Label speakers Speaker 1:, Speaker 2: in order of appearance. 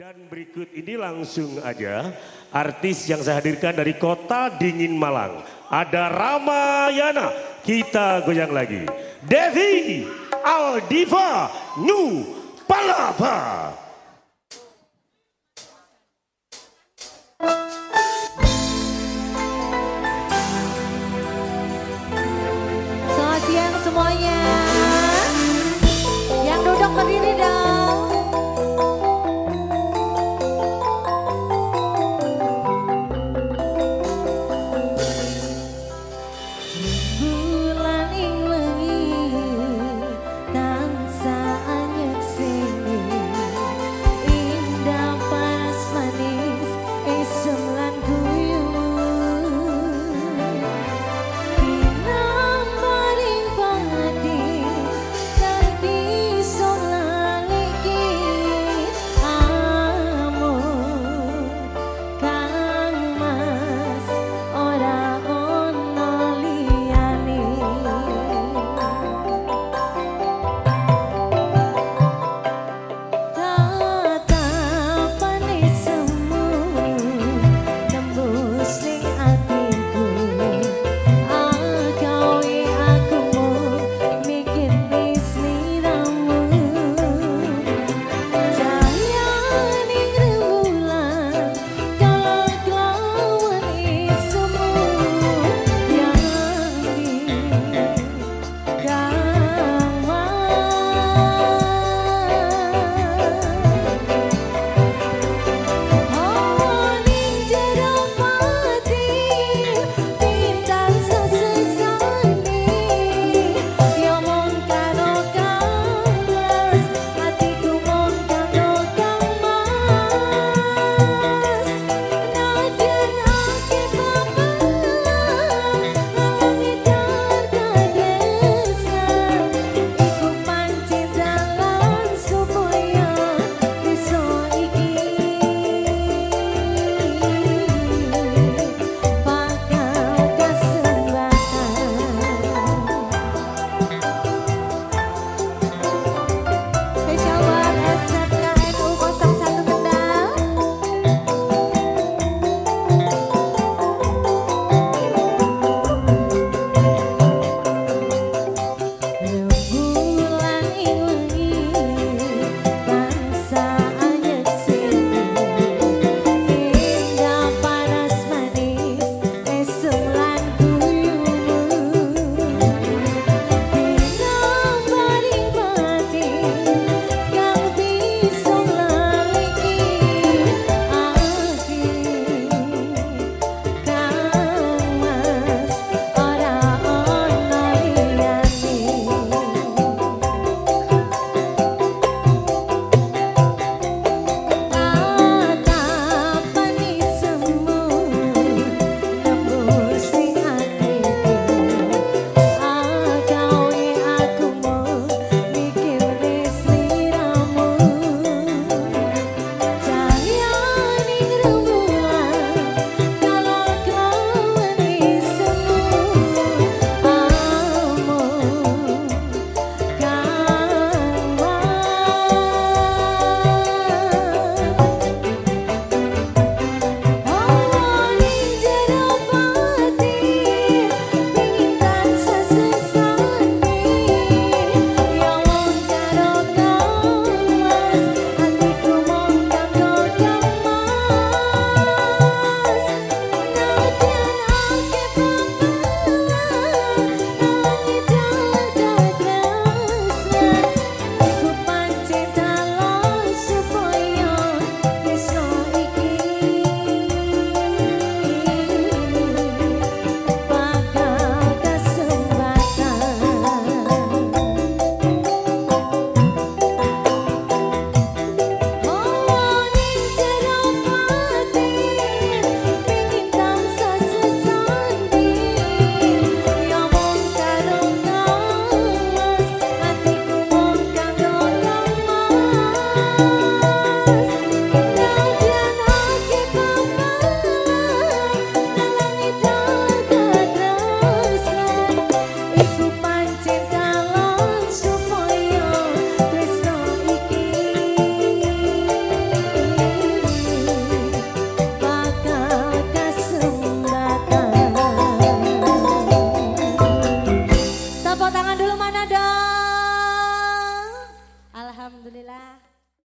Speaker 1: Dan berikut ini langsung aja artis yang saya hadirkan dari kota dingin Malang. Ada Ramayana, kita goyang lagi. Devi Aldiva New Palapa.